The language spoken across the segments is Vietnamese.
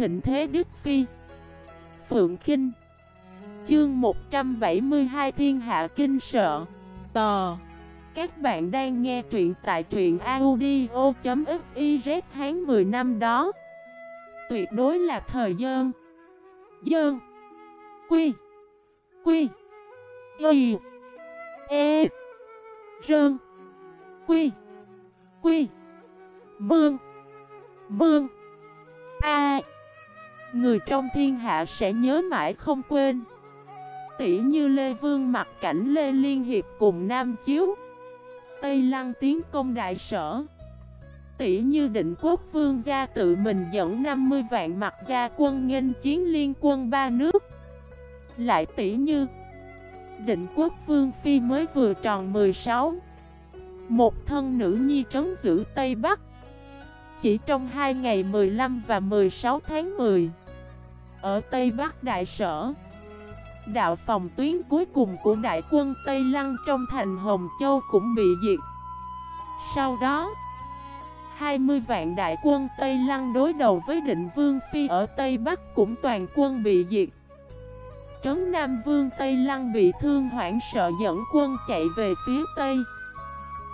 thịnh thế Đức Phi. Phượng Kinh. Chương 172 Thiên Hạ Kinh Sợ. Tò. Các bạn đang nghe truyện tại truyện audio.xyz tháng 10 năm đó. Tuyệt đối là thời gian Dơn. Quy. Quy. Y. E. Rơn. Quy. Quy. Mương Mương A. Người trong thiên hạ sẽ nhớ mãi không quên. Tỷ như Lê Vương mặt cảnh Lê Liên Hiệp cùng Nam Chiếu. Tây Lăng tiến công đại sở. Tỷ như định quốc vương gia tự mình dẫn 50 vạn mặt gia quân nghênh chiến liên quân ba nước. Lại tỷ như Định quốc vương phi mới vừa tròn 16 Một thân nữ nhi trấn giữ Tây Bắc. Chỉ trong hai ngày 15 và 16 tháng 10 ở Tây Bắc Đại Sở. Đạo phòng tuyến cuối cùng của đại quân Tây Lăng trong thành Hồng Châu cũng bị diệt. Sau đó 20 vạn đại quân Tây Lăng đối đầu với định Vương Phi ở Tây Bắc cũng toàn quân bị diệt. Trấn Nam Vương Tây Lăng bị thương hoảng sợ dẫn quân chạy về phía Tây.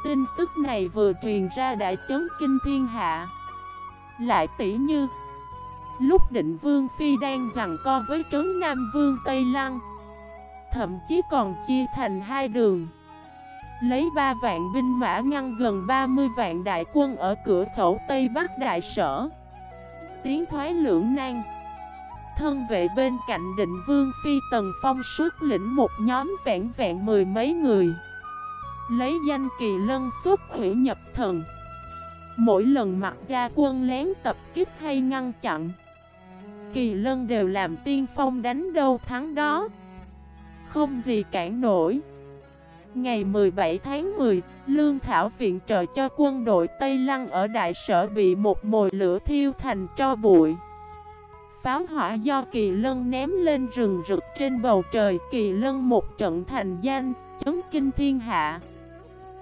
Tin tức này vừa truyền ra đã chấn kinh thiên hạ. Lại tỷ như Lúc định Vương Phi đang giằng co với Trấn Nam Vương Tây Lăng, Thậm chí còn chia thành hai đường. Lấy 3 vạn binh mã ngăn gần 30 vạn đại quân ở cửa khẩu Tây Bắc Đại Sở. Tiến thoái lưỡng nan. Thân vệ bên cạnh định vương phi tần phong xuất lĩnh một nhóm vẹn vẹn mười mấy người. Lấy danh kỳ lân xuất hủy nhập thần. Mỗi lần mặc ra quân lén tập kích hay ngăn chặn Kỳ lân đều làm tiên phong đánh đâu thắng đó. Không gì cản nổi. Ngày 17 tháng 10, Lương Thảo viện trợ cho quân đội Tây Lăng ở Đại Sở bị một mồi lửa thiêu thành tro bụi. Pháo hỏa do kỳ lân ném lên rừng rực trên bầu trời Kỳ lân một trận thành danh, chấn kinh thiên hạ.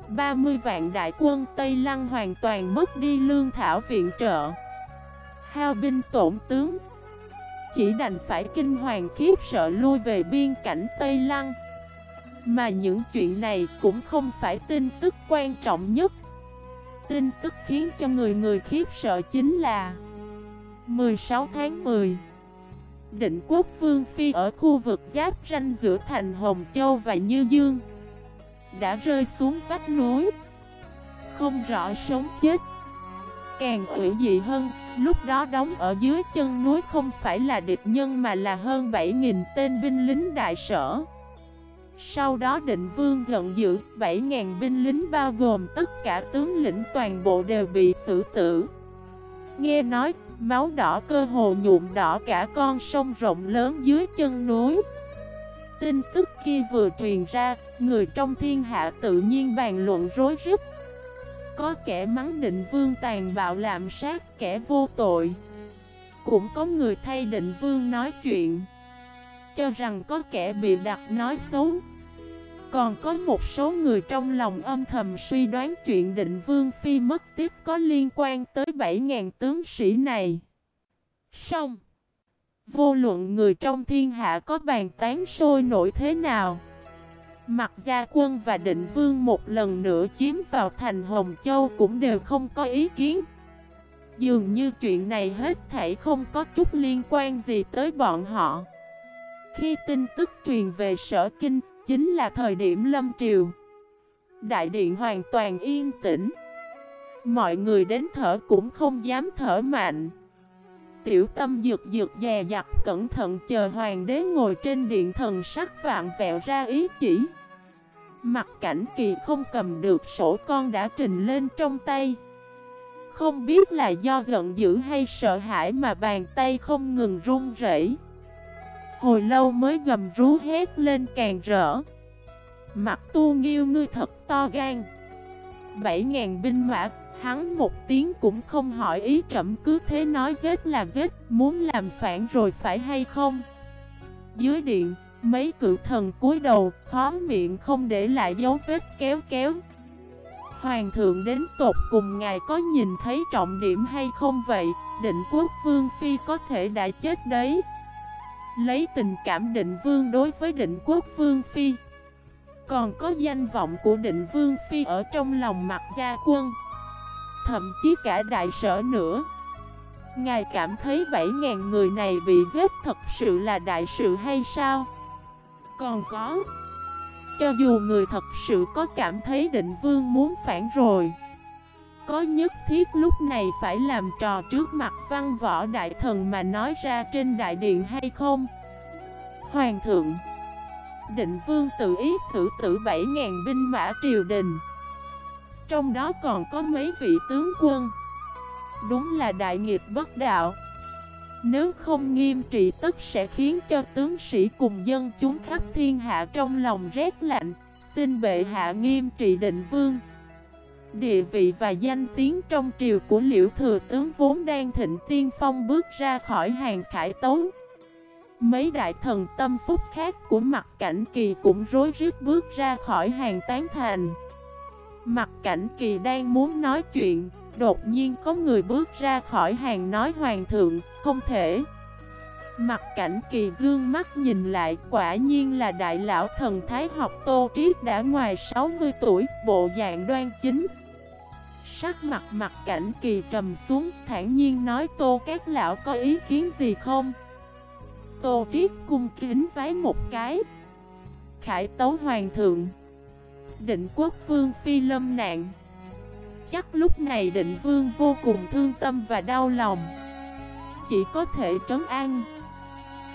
30 vạn đại quân Tây Lăng hoàn toàn mất đi lương thảo viện trợ. Hao binh tổn tướng chỉ đành phải kinh hoàng khiếp sợ lui về biên cảnh Tây Lăng. Mà những chuyện này cũng không phải tin tức quan trọng nhất. Tin tức khiến cho người người khiếp sợ chính là 16 tháng 10 Định quốc vương phi ở khu vực giáp ranh giữa thành Hồng Châu và Như Dương, Đã rơi xuống vách núi, Không rõ sống chết. Càng ủy dị hơn. Lúc đó đóng ở dưới chân núi không phải là địch nhân mà là hơn 7.000 tên binh lính đại sở. Sau đó định vương giận dữ 7.000 binh lính bao gồm tất cả tướng lĩnh toàn bộ đều bị xử tử. Nghe nói, Máu đỏ cơ hồ nhuộm đỏ cả con sông rộng lớn dưới chân núi. Tin tức kia vừa truyền ra, Người trong thiên hạ tự nhiên bàn luận rối rít. Có kẻ mắng định vương tàn bạo lạm sát, kẻ vô tội Cũng có người thay định vương nói chuyện Cho rằng có kẻ bị đặt nói xấu còn có một số người trong lòng âm thầm suy đoán chuyện định vương phi mất tiếp có liên quan tới 7.000 tướng sĩ này. Xong. Vô luận người trong thiên hạ có bàn tán sôi nổi thế nào. Mặt gia quân và định vương một lần nữa chiếm vào thành Hồng Châu cũng đều không có ý kiến. Dường như chuyện này hết thảy không có chút liên quan gì tới bọn họ. Khi tin tức truyền về sở kinh, Chính là thời điểm lâm triều Đại điện hoàn toàn yên tĩnh Mọi người đến thở cũng không dám thở mạnh Tiểu tâm dược dược dè dặt, cẩn thận chờ hoàng đế ngồi trên điện thần sắc vạn vẹo ra ý chỉ. Mặt cảnh kỳ không cầm được sổ con đã trình lên trong tay. Không biết là do giận dữ hay sợ hãi mà bàn tay không ngừng run rẩy. Hồi lâu mới gầm rú hét lên càng rỡ. Mặt tu nghiêu ngươi thật to gan. Bảy ngàn binh mã Hắn một tiếng cũng không hỏi ý trẫm cứ thế nói giết là giết Muốn làm phản rồi phải hay không? Dưới điện, Mấy cự thần cúi đầu, Khó miệng không để lại dấu vết kéo kéo. Hoàng thượng đến tột cùng ngài có nhìn thấy trọng điểm hay không vậy? Định quốc vương phi có thể đã chết đấy. Lấy tình cảm định vương đối với định quốc vương phi. Còn có danh vọng của định vương phi ở trong lòng mặt gia quân. Thậm chí cả đại sở nữa Ngài cảm thấy 7.000 người này bị giết thật sự là đại sự hay sao? Còn có, Cho dù người thật sự có cảm thấy định vương muốn phản rồi, Có nhất thiết lúc này phải làm trò trước mặt văn võ đại thần mà nói ra trên đại điện hay không? Hoàng thượng, Định vương tự ý xử tử 7.000 binh mã triều đình trong đó còn có mấy vị tướng quân. Đúng là đại nghiệp bất đạo. Nếu không nghiêm trị tất sẽ khiến cho tướng sĩ cùng dân chúng khắp thiên hạ trong lòng rét lạnh. Xin bệ hạ nghiêm trị định vương. Địa vị và danh tiếng trong triều của liễu thừa tướng vốn đang thịnh tiên phong bước ra khỏi hàng khải tấu. Mấy đại thần tâm phúc khác của mặt cảnh kỳ cũng rối rít bước ra khỏi hàng tán thành. Mặt cảnh kỳ đang muốn nói chuyện Đột nhiên có người bước ra khỏi hàng nói hoàng thượng, không thể. Mặt cảnh kỳ dương mắt nhìn lại quả nhiên là đại lão thần thái học Tô Triết đã ngoài 60 tuổi, bộ dạng đoan chính. Sắc mặt mặt cảnh kỳ trầm xuống, thản nhiên nói Tô các lão có ý kiến gì không? Tô Triết cung kính vái một cái. Khải tấu hoàng thượng Định quốc vương phi lâm nạn. Chắc lúc này định vương vô cùng thương tâm và đau lòng. Chỉ có thể trấn an,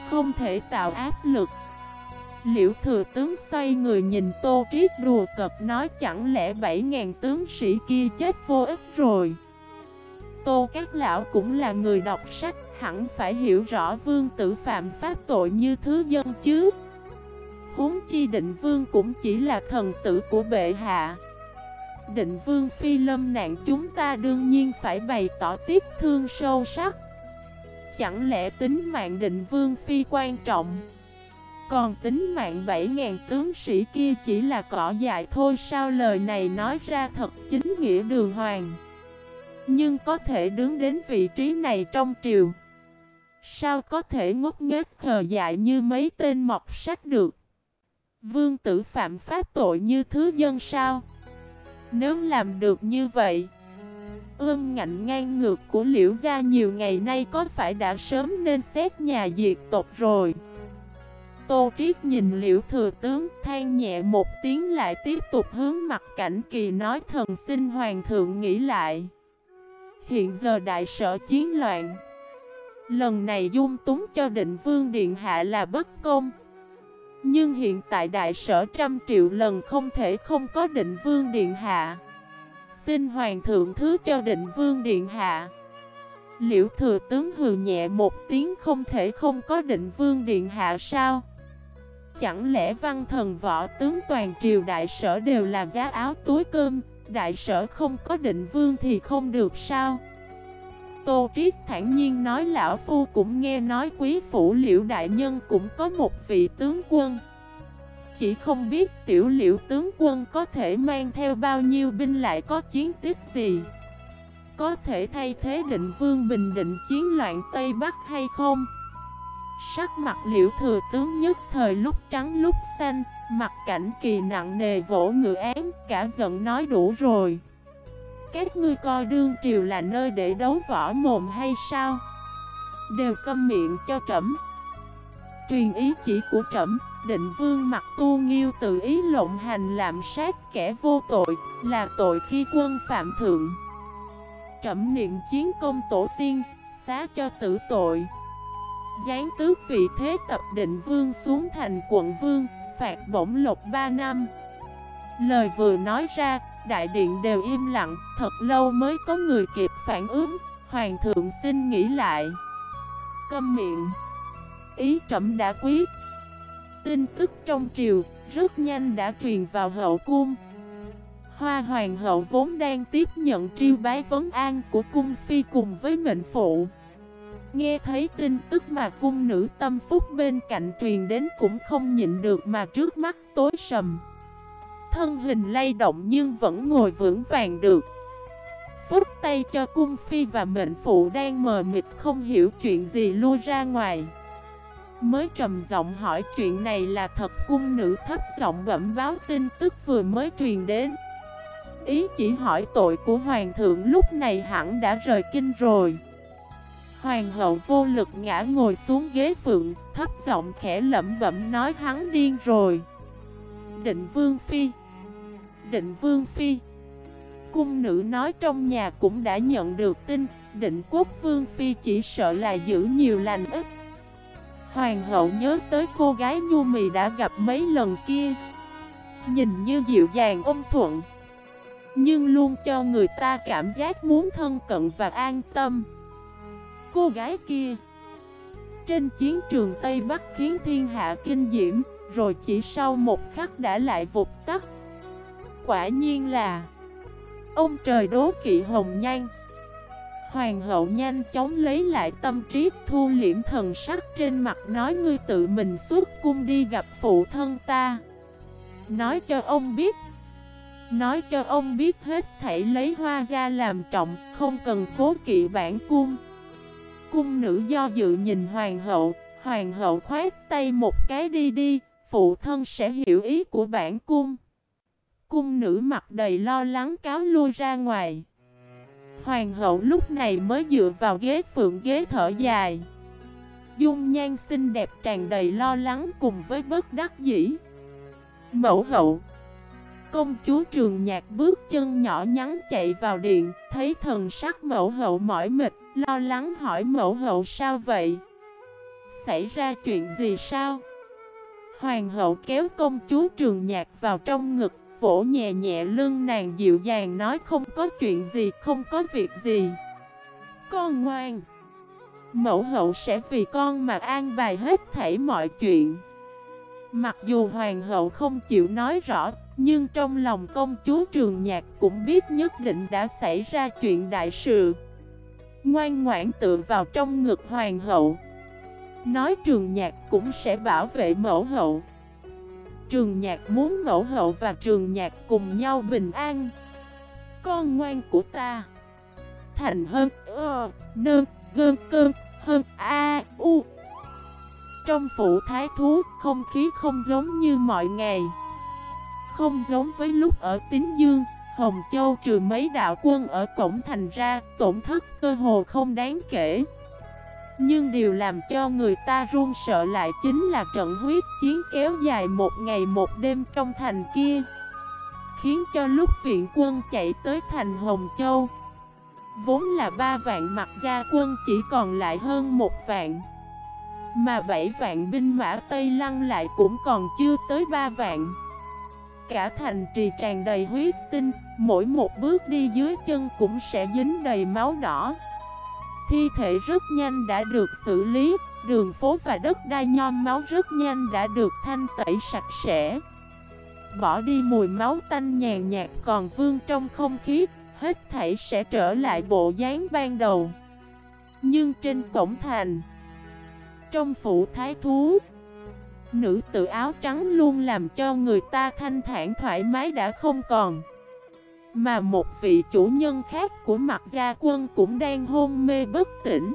Không thể tạo áp lực. Liễu thừa tướng xoay người nhìn Tô Triết đùa cợt nói chẳng lẽ 7.000 tướng sĩ kia chết vô ích rồi? Tô Các Lão cũng là người đọc sách, hẳn phải hiểu rõ vương tử phạm pháp tội như thứ dân chứ? Huống chi định vương cũng chỉ là thần tử của bệ hạ. Định vương phi lâm nạn chúng ta đương nhiên phải bày tỏ tiếc thương sâu sắc. Chẳng lẽ tính mạng định vương phi quan trọng? Còn tính mạng 7.000 tướng sĩ kia chỉ là cỏ dại thôi sao lời này nói ra thật chính nghĩa đường hoàng? Nhưng có thể đứng đến vị trí này trong triều, Sao có thể ngốc nghếch khờ dại như mấy tên mọc sách được? Vương tử phạm pháp tội như thứ dân sao? Nếu làm được như vậy Ưm ngạnh ngang ngược của liễu gia nhiều ngày nay có phải đã sớm nên xét nhà diệt tộc rồi? Tô Triết nhìn liễu thừa tướng, than nhẹ một tiếng lại tiếp tục hướng mặt cảnh kỳ nói thần xin hoàng thượng nghĩ lại. Hiện giờ đại sở chiến loạn, Lần này dung túng cho định vương điện hạ là bất công nhưng hiện tại đại sở trăm triệu lần không thể không có định vương điện hạ. Xin hoàng thượng thứ cho định vương điện hạ. Liễu thừa tướng hừ nhẹ một tiếng không thể không có định vương điện hạ sao? Chẳng lẽ văn thần võ tướng toàn triều đại sở đều là giá áo túi cơm, Đại sở không có định vương thì không được sao? Tô Triết thản nhiên nói lão phu cũng nghe nói quý phủ liễu đại nhân cũng có một vị tướng quân. Chỉ không biết tiểu liễu tướng quân có thể mang theo bao nhiêu binh lại có chiến tích gì? Có thể thay thế định vương bình định chiến loạn Tây Bắc hay không? Sắc mặt liễu thừa tướng nhất thời lúc trắng lúc xanh, Mặt cảnh kỳ nặng nề vỗ ngựa án Cả giận nói đủ rồi các ngươi coi đương triều là nơi để đấu võ mồm hay sao? Đều câm miệng cho trẫm. Truyền ý chỉ của trẫm, Định vương mặt tu nghiêu tự ý lộng hành làm sát kẻ vô tội, Là tội khi quân phạm thượng. Trẫm niệm chiến công tổ tiên, Xá cho tử tội. Gián tước vị thế tập định vương xuống thành quận vương, Phạt bổng lộc 3 năm. Lời vừa nói ra đại điện đều im lặng, thật lâu mới có người kịp phản ứng, hoàng thượng xin nghĩ lại. Câm miệng, ý trẫm đã quyết. Tin tức trong triều, rất nhanh đã truyền vào hậu cung. Hoa hoàng hậu vốn đang tiếp nhận triêu bái vấn an của cung phi cùng với mệnh phụ. Nghe thấy tin tức mà cung nữ tâm phúc bên cạnh truyền đến cũng không nhịn được mà trước mắt tối sầm. Thân hình lay động nhưng vẫn ngồi vững vàng được. Phức tay cho cung phi và mệnh phụ đang mờ mịt không hiểu chuyện gì lui ra ngoài. Mới trầm giọng hỏi chuyện này là thật, cung nữ thấp giọng bẩm báo tin tức vừa mới truyền đến. Ý chỉ hỏi tội của hoàng thượng lúc này hẳn đã rời kinh rồi. Hoàng hậu vô lực ngã ngồi xuống ghế phượng, Thấp giọng khẽ lẩm bẩm nói hắn điên rồi. Định vương phi Định vương phi. Cung nữ nói trong nhà cũng đã nhận được tin, Định quốc vương phi chỉ sợ là giữ nhiều lành ít. Hoàng hậu nhớ tới cô gái nhu mì đã gặp mấy lần kia. Nhìn như dịu dàng ôm thuận, Nhưng luôn cho người ta cảm giác muốn thân cận và an tâm. Cô gái kia, Trên chiến trường Tây Bắc khiến thiên hạ kinh diễm, Rồi chỉ sau một khắc đã lại vụt tắt. Quả nhiên là Ông trời đố kỵ hồng nhan. Hoàng hậu nhanh chóng lấy lại tâm trí, thu liễm thần sắc trên mặt nói, ngươi tự mình xuất cung đi gặp phụ thân ta. Nói cho ông biết, Nói cho ông biết hết thảy lấy hoa ra làm trọng, Không cần cố kỵ bản cung. Cung nữ do dự nhìn hoàng hậu Hoàng hậu khoát tay một cái đi đi, Phụ thân sẽ hiểu ý của bản cung. Cung nữ mặt đầy lo lắng cáo lui ra ngoài. Hoàng hậu lúc này mới dựa vào ghế phượng ghế thở dài. Dung nhan xinh đẹp tràn đầy lo lắng cùng với bất đắc dĩ. Mẫu hậu, Công chúa trường nhạc bước chân nhỏ nhắn chạy vào điện, Thấy thần sắc mẫu hậu mỏi mệt, Lo lắng hỏi mẫu hậu sao vậy? Xảy ra chuyện gì sao? Hoàng hậu kéo công chúa trường nhạc vào trong ngực vỗ nhẹ nhẹ lưng nàng dịu dàng nói không có chuyện gì, không có việc gì. Con ngoan, mẫu hậu sẽ vì con mà an bài hết thảy mọi chuyện. Mặc dù hoàng hậu không chịu nói rõ, nhưng trong lòng công chúa Trường Nhạc cũng biết nhất định đã xảy ra chuyện đại sự. Ngoan ngoãn tựa vào trong ngực hoàng hậu. Nói Trường Nhạc cũng sẽ bảo vệ mẫu hậu. Trường nhạc muốn mẫu hậu và trường nhạc cùng nhau bình an. Con ngoan của ta. Thành hơn ơ, nơ, gơn cơn, hơn a, u. Trong phủ thái thú, không khí không giống như mọi ngày. Không giống với lúc ở Tín Dương Hồng Châu trừ mấy đạo quân ở cổng thành ra, tổn thất cơ hồ không đáng kể nhưng điều làm cho người ta run sợ lại chính là trận huyết chiến kéo dài một ngày một đêm trong thành kia, Khiến cho lúc viện quân chạy tới thành Hồng Châu, Vốn là ba vạn mặt gia quân chỉ còn lại hơn một vạn, Mà bảy vạn binh mã Tây Lăng lại cũng còn chưa tới ba vạn. Cả thành trì tràn đầy huyết tinh, Mỗi một bước đi dưới chân cũng sẽ dính đầy máu đỏ. Thi thể rất nhanh đã được xử lý, đường phố và đất đai nhom máu rất nhanh đã được thanh tẩy sạch sẽ. Bỏ đi mùi máu tanh nhàn nhạt còn vương trong không khí, hết thảy sẽ trở lại bộ dáng ban đầu. Nhưng trên cổng thành, trong phủ thái thú, nữ tự áo trắng luôn làm cho người ta thanh thản thoải mái đã không còn. Mà một vị chủ nhân khác của mặt gia quân cũng đang hôn mê bất tỉnh.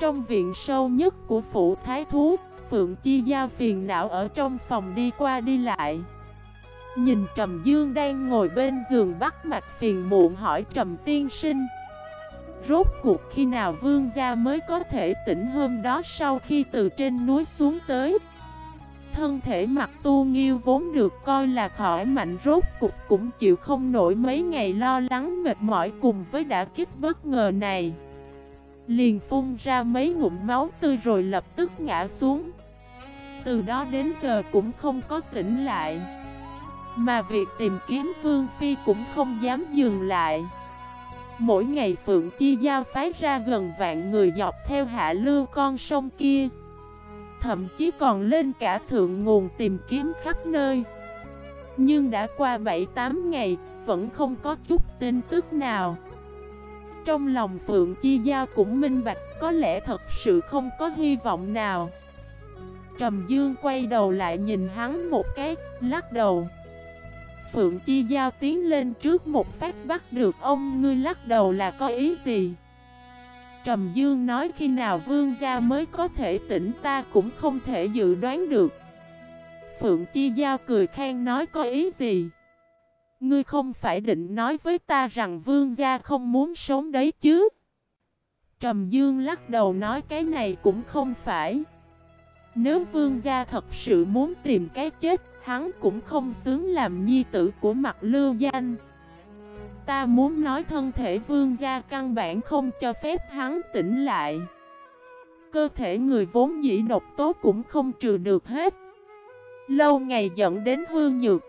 Trong viện sâu nhất của phủ thái thú, Phượng Chi Giao phiền não ở trong phòng đi qua đi lại. Nhìn Trầm Dương đang ngồi bên giường bắt mạch phiền muộn hỏi Trầm Tiên Sinh, Rốt cuộc khi nào vương gia mới có thể tỉnh hôm đó sau khi từ trên núi xuống tới? Thân thể mặt tu nghiêu vốn được coi là khỏi mạnh, rốt cục cũng chịu không nổi mấy ngày lo lắng mệt mỏi cùng với đã kích bất ngờ này. Liền phun ra mấy ngụm máu tươi rồi lập tức ngã xuống. Từ đó đến giờ cũng không có tỉnh lại. Mà việc tìm kiếm Vương Phi cũng không dám dừng lại. Mỗi ngày Phượng Chi Giao phái ra gần vạn người dọc theo hạ lưu con sông kia thậm chí còn lên cả thượng nguồn tìm kiếm khắp nơi. Nhưng đã qua 7-8 ngày, vẫn không có chút tin tức nào. Trong lòng Phượng Chi Giao cũng minh bạch có lẽ thật sự không có hy vọng nào. Trầm Dương quay đầu lại nhìn hắn một cái, lắc đầu. Phượng Chi Giao tiến lên trước một phát bắt được ông ngươi lắc đầu là có ý gì? Trầm Dương nói khi nào vương gia mới có thể tỉnh ta cũng không thể dự đoán được. Phượng Chi Giao cười khen nói có ý gì? Ngươi không phải định nói với ta rằng vương gia không muốn sống đấy chứ? Trầm Dương lắc đầu nói cái này cũng không phải. Nếu vương gia thật sự muốn tìm cái chết, hắn cũng không xứng làm nhi tử của mặt lưu danh. Ta muốn nói thân thể vương gia căn bản không cho phép hắn tỉnh lại. Cơ thể người vốn dĩ độc tố cũng không trừ được hết. Lâu ngày dẫn đến hư nhược.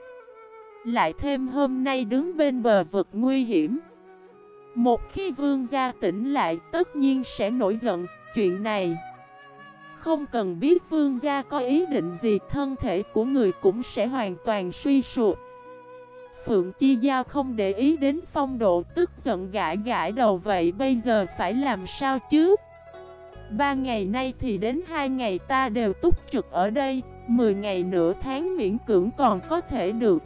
Lại thêm hôm nay đứng bên bờ vực nguy hiểm. Một khi vương gia tỉnh lại, tất nhiên sẽ nổi giận, chuyện này. Không cần biết vương gia có ý định gì, thân thể của người cũng sẽ hoàn toàn suy sụp. Phượng Chi Giao không để ý đến phong độ tức giận gãi gãi đầu vậy bây giờ phải làm sao chứ? Ba ngày nay thì đến hai ngày ta đều túc trực ở đây, mười ngày nửa tháng miễn cưỡng còn có thể được.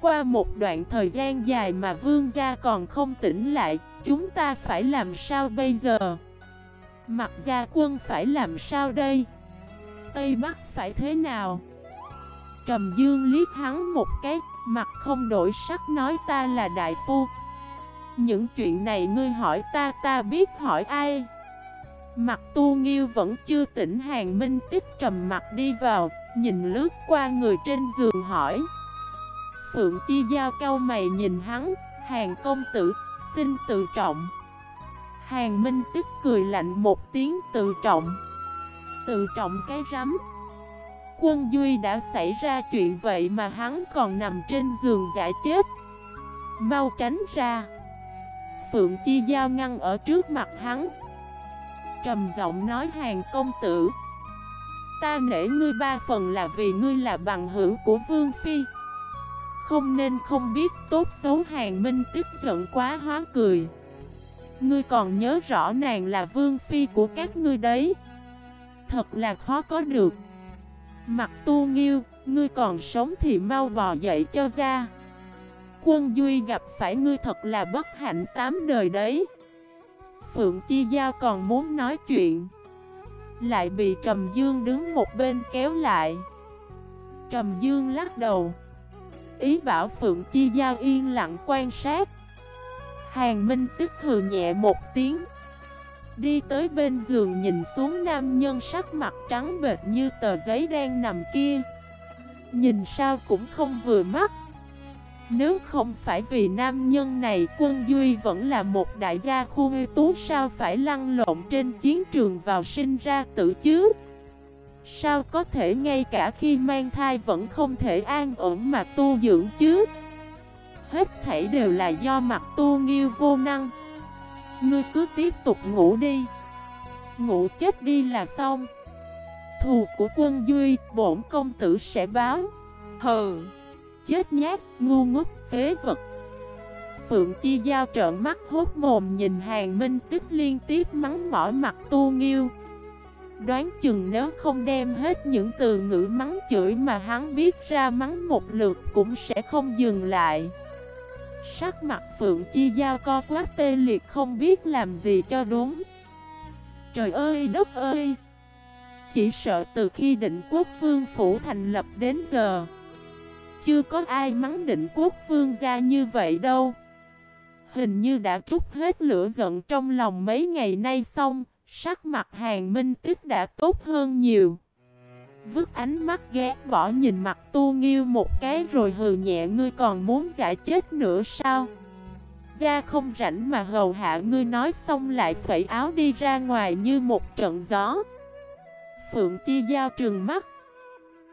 Qua một đoạn thời gian dài mà vương gia còn không tỉnh lại, chúng ta phải làm sao bây giờ? Mặt gia quân phải làm sao đây? Tây Bắc phải thế nào? Trầm Dương liếc hắn một cái, mặt không đổi sắc nói ta là đại phu. Những chuyện này ngươi hỏi ta, ta biết hỏi ai? Mặt tu nghiêu vẫn chưa tỉnh hàng minh tích trầm mặt đi vào, nhìn lướt qua người trên giường hỏi. Phượng Chi Giao cao mày nhìn hắn, hàng công tử, xin tự trọng. Hàng Minh tích cười lạnh một tiếng tự trọng Tự trọng cái rắm Quân Duy đã xảy ra chuyện vậy mà hắn còn nằm trên giường giả chết. Mau tránh ra. Phượng Chi Giao ngăn ở trước mặt hắn. Trầm giọng nói hàng công tử. Ta nể ngươi ba phần là vì ngươi là bằng hữu của Vương Phi. Không nên không biết tốt xấu hàng minh tức giận quá hóa cười. Ngươi còn nhớ rõ nàng là vương phi của các ngươi đấy. Thật là khó có được. Mặt tu nghiêu, ngươi còn sống thì mau bò dậy cho ra. Quân Duy gặp phải ngươi thật là bất hạnh tám đời đấy. Phượng Chi Giao còn muốn nói chuyện. Lại bị Trầm Dương đứng một bên kéo lại. Trầm Dương lắc đầu. Ý bảo Phượng Chi Giao yên lặng quan sát. Hàng Minh tức hừ nhẹ một tiếng. Đi tới bên giường nhìn xuống nam nhân sắc mặt trắng bệt như tờ giấy đang nằm kia. Nhìn sao cũng không vừa mắt. Nếu không phải vì nam nhân này, quân Duy vẫn là một đại gia khu ưu tú, Sao phải lăn lộn trên chiến trường vào sinh ra tử chứ? Sao có thể ngay cả khi mang thai vẫn không thể an ổn mà tu dưỡng chứ? Hết thảy đều là do mặt tu nghiêu vô năng. Ngươi cứ tiếp tục ngủ đi. Ngủ chết đi là xong. Thù của quân Duy, bổn công tử sẽ báo. Hừ. Chết nhát, ngu ngốc, phế vật. Phượng Chi Giao trợn mắt hốt mồm nhìn hàng minh tức liên tiếp mắng mỏi mặt tu nghiêu. Đoán chừng nếu không đem hết những từ ngữ mắng chửi mà hắn biết ra mắng một lượt cũng sẽ không dừng lại Sắc mặt Phượng Chi Giao co quát tê liệt không biết làm gì cho đúng. Trời ơi, đất ơi! Chỉ sợ từ khi định quốc vương phủ thành lập đến giờ, Chưa có ai mắng định quốc vương ra như vậy đâu. Hình như đã trút hết lửa giận trong lòng mấy ngày nay xong, Sắc mặt hàng minh tích đã tốt hơn nhiều. Vứt ánh mắt ghét bỏ nhìn mặt tu nghiêu một cái rồi hừ nhẹ, ngươi còn muốn giả chết nữa sao? Ra không rảnh mà hầu hạ ngươi, nói xong lại phẩy áo đi ra ngoài như một trận gió. Phượng Chi Giao trường mắt,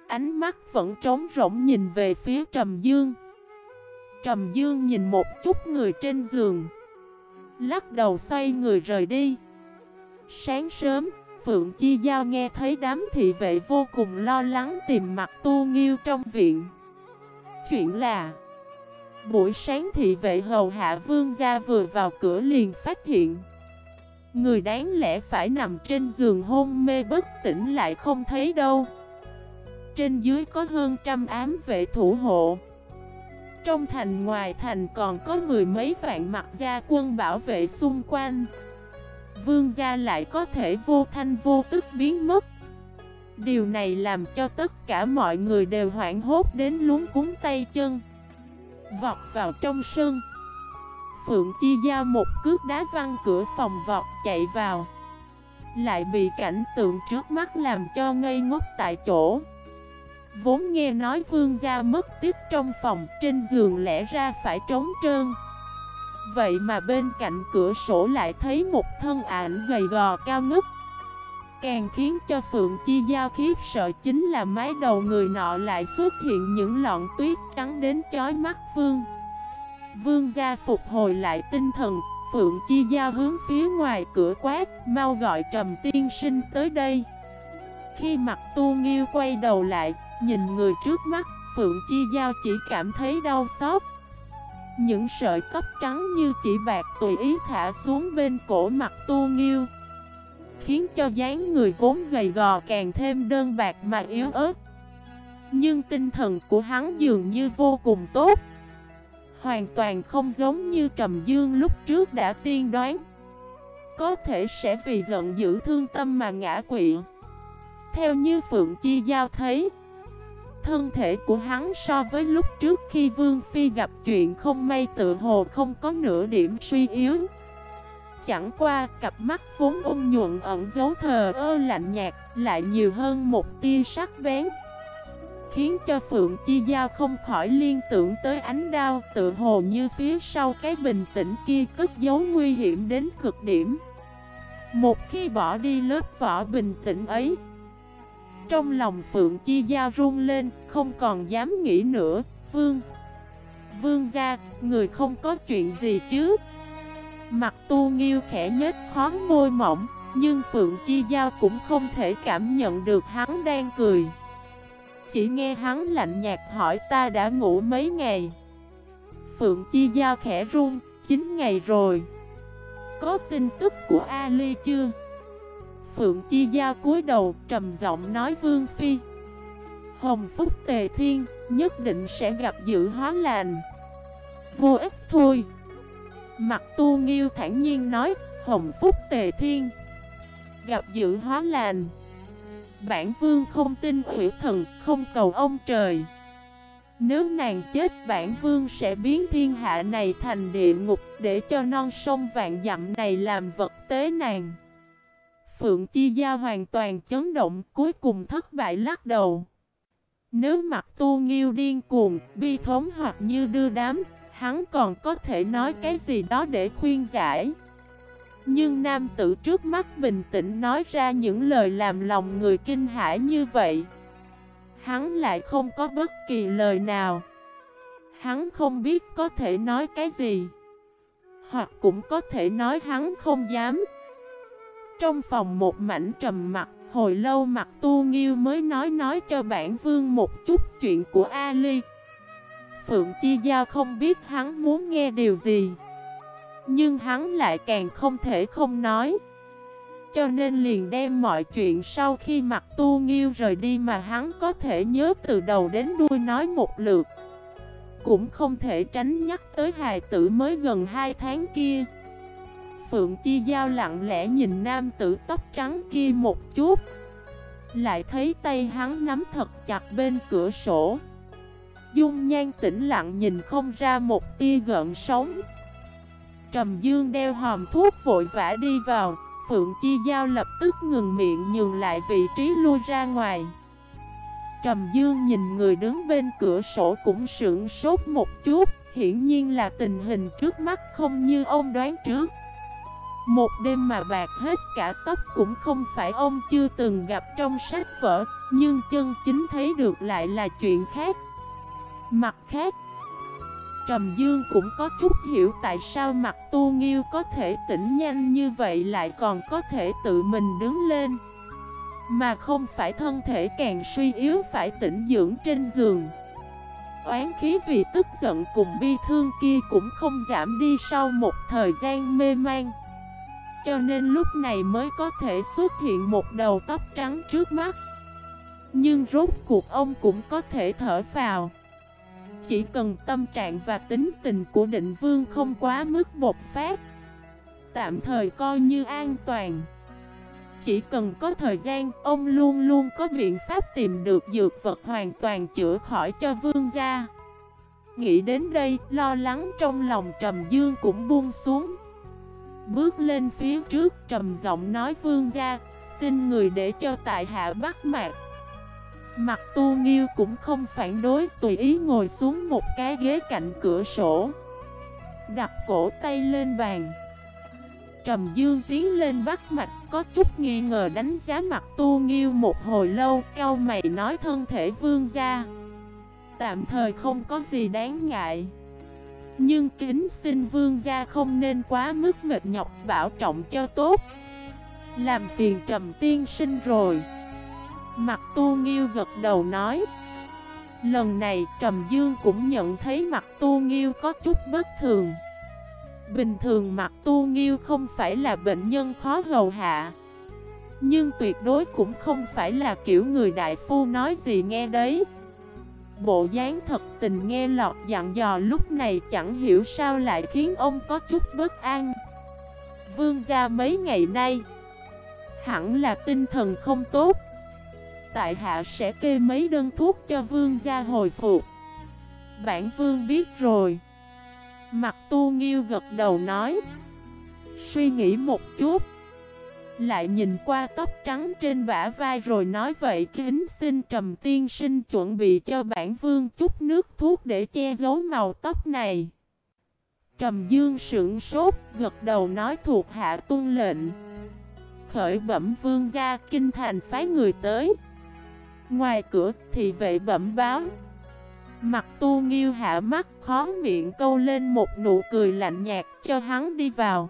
Ánh mắt vẫn trống rỗng nhìn về phía Trầm Dương. Trầm Dương nhìn một chút người trên giường, Lắc đầu xoay người rời đi. Sáng sớm Phượng Chi Giao nghe thấy đám thị vệ vô cùng lo lắng tìm mặt tu nghiêu trong viện. Chuyện là, Buổi sáng thị vệ hầu hạ vương gia vừa vào cửa liền phát hiện, Người đáng lẽ phải nằm trên giường hôn mê bất tỉnh lại không thấy đâu. Trên dưới có hơn trăm ám vệ thủ hộ. Trong thành ngoài thành còn có mười mấy vạn mặt gia quân bảo vệ xung quanh. Vương gia lại có thể vô thanh vô tức biến mất. Điều này làm cho tất cả mọi người đều hoảng hốt đến luống cúng tay chân. Vọt vào trong sân. Phượng Chi Giao một cước đá văng cửa phòng vọt chạy vào. Lại bị cảnh tượng trước mắt làm cho ngây ngốc tại chỗ. Vốn nghe nói vương gia mất tích trong phòng Trên giường lẽ ra phải trống trơn. Vậy mà bên cạnh cửa sổ lại thấy một thân ảnh gầy gò cao ngất. Càng khiến cho Phượng Chi Giao khiếp sợ chính là mái đầu người nọ lại xuất hiện những lọn tuyết trắng đến chói mắt Vương. Vương gia phục hồi lại tinh thần, Phượng Chi Giao hướng phía ngoài cửa quát, Mau gọi Trầm Tiên Sinh tới đây. Khi mặt tu nghiêu quay đầu lại, Nhìn người trước mắt, Phượng Chi Giao chỉ cảm thấy đau xót. Những sợi tóc trắng như chỉ bạc tùy ý thả xuống bên cổ mặt tu nghiêu, Khiến cho dáng người vốn gầy gò càng thêm đơn bạc mà yếu ớt. Nhưng tinh thần của hắn dường như vô cùng tốt, Hoàn toàn không giống như Trầm Dương lúc trước đã tiên đoán. Có thể sẽ vì giận dữ thương tâm mà ngã quỵ. Theo như Phượng Chi Giao thấy Thân thể của hắn so với lúc trước khi Vương Phi gặp chuyện không may tự hồ không có nửa điểm suy yếu. Chẳng qua, cặp mắt vốn ôn nhuận ẩn dấu thờ ơ lạnh nhạt, lại nhiều hơn một tia sắc bén. Khiến cho Phượng Chi Giao không khỏi liên tưởng tới ánh đao tự hồ như phía sau cái bình tĩnh kia cất dấu nguy hiểm đến cực điểm. Một khi bỏ đi lớp vỏ bình tĩnh ấy trong lòng Phượng Chi Giao run lên, không còn dám nghĩ nữa. Vương Vương ra người không có chuyện gì chứ? Mặt tu nghiêu khẽ nhếch khó môi mỏng, Nhưng Phượng Chi Giao cũng không thể cảm nhận được hắn đang cười. Chỉ nghe hắn lạnh nhạt hỏi, ta đã ngủ mấy ngày? Phượng Chi Giao khẽ run 9 ngày rồi. Có tin tức của Ali chưa? Phượng Chi Giao cúi đầu trầm giọng nói Vương Phi. Hồng Phúc Tề Thiên nhất định sẽ gặp dự hóa lành. Vô ích thôi. Mặt tu nghiêu thản nhiên nói, Hồng Phúc Tề Thiên, Gặp dự hóa lành. Bản vương không tin hủy thần, Không cầu ông trời. Nếu nàng chết, bản vương sẽ biến thiên hạ này thành địa ngục Để cho non sông vạn dặm này làm vật tế nàng. Phượng Chi Gia hoàn toàn chấn động, Cuối cùng thất bại lắc đầu. Nếu mặt tu nghiêu điên cuồng, Bi thống hoặc như đưa đám, Hắn còn có thể nói cái gì đó để khuyên giải. Nhưng nam tử trước mắt bình tĩnh nói ra những lời làm lòng người kinh hãi như vậy, Hắn lại không có bất kỳ lời nào. Hắn không biết có thể nói cái gì, Hoặc cũng có thể nói hắn không dám. Trong phòng một mảnh trầm mặt Hồi lâu mặt tu nghiêu mới nói nói cho bản vương một chút chuyện của Ali. Phượng Chi Giao không biết hắn muốn nghe điều gì, Nhưng hắn lại càng không thể không nói. Cho nên liền đem mọi chuyện sau khi mặt tu nghiêu rời đi mà hắn có thể nhớ từ đầu đến đuôi nói một lượt. Cũng không thể tránh nhắc tới hài tử mới gần 2 tháng kia. Phượng Chi Giao lặng lẽ nhìn nam tử tóc trắng kia một chút. Lại thấy tay hắn nắm thật chặt bên cửa sổ. Dung nhan tĩnh lặng nhìn không ra một tia gợn sóng. Trầm Dương đeo hòm thuốc vội vã đi vào. Phượng Chi Giao lập tức ngừng miệng nhường lại vị trí lui ra ngoài. Trầm Dương nhìn người đứng bên cửa sổ cũng sững sốt một chút. Hiển nhiên là tình hình trước mắt không như ông đoán trước. Một đêm mà bạc hết cả tóc cũng không phải ông chưa từng gặp trong sách vở, Nhưng chân chính thấy được lại là chuyện khác. Mặt khác, Trầm Dương cũng có chút hiểu tại sao mặt tu nghiêu có thể tỉnh nhanh như vậy lại còn có thể tự mình đứng lên. Mà không phải thân thể càng suy yếu phải tỉnh dưỡng trên giường. Oán khí vì tức giận cùng bi thương kia cũng không giảm đi sau một thời gian mê man. Cho nên lúc này mới có thể xuất hiện một đầu tóc trắng trước mắt. Nhưng rốt cuộc ông cũng có thể thở vào Chỉ cần tâm trạng và tính tình của định vương không quá mức bột phát Tạm thời coi như an toàn. Chỉ cần có thời gian, ông luôn luôn có biện pháp tìm được dược vật hoàn toàn chữa khỏi cho vương gia. Nghĩ đến đây, lo lắng trong lòng Trầm Dương cũng buông xuống. Bước lên phía trước, trầm giọng nói vương gia Xin người để cho tại hạ bắt mạc. Mặt tu nghiêu cũng không phản đối Tùy ý ngồi xuống một cái ghế cạnh cửa sổ Đặt cổ tay lên bàn. Trầm Dương tiến lên bắt mạch Có chút nghi ngờ đánh giá mặt tu nghiêu một hồi lâu Cao mày nói thân thể vương gia Tạm thời không có gì đáng ngại. Nhưng kính xin vương gia không nên quá mức mệt nhọc, bảo trọng cho tốt. Làm phiền trầm tiên sinh rồi. Mặt tu nghiêu gật đầu nói. Lần này Trầm Dương cũng nhận thấy mặt tu nghiêu có chút bất thường. Bình thường mặt tu nghiêu không phải là bệnh nhân khó hầu hạ. Nhưng tuyệt đối cũng không phải là kiểu người đại phu nói gì nghe đấy. Bộ dáng thật tình nghe lọt dặn dò lúc này chẳng hiểu sao lại khiến ông có chút bất an. Vương gia mấy ngày nay, Hẳn là tinh thần không tốt. Tại hạ sẽ kê mấy đơn thuốc cho vương gia hồi phục. Bản vương biết rồi. Mặt tu nghiêu gật đầu nói, Suy nghĩ một chút. Lại nhìn qua tóc trắng trên bả vai rồi nói vậy, kính xin trầm tiên sinh chuẩn bị cho bản vương chút nước thuốc để che giấu màu tóc này. Trầm dương sững sốt, gật đầu nói thuộc hạ tuân lệnh. Khởi bẩm vương gia, kinh thành phái người tới. Ngoài cửa thì vệ bẩm báo. Mặt tu nghiêu hạ mắt khó miệng câu lên một nụ cười lạnh nhạt, cho hắn đi vào.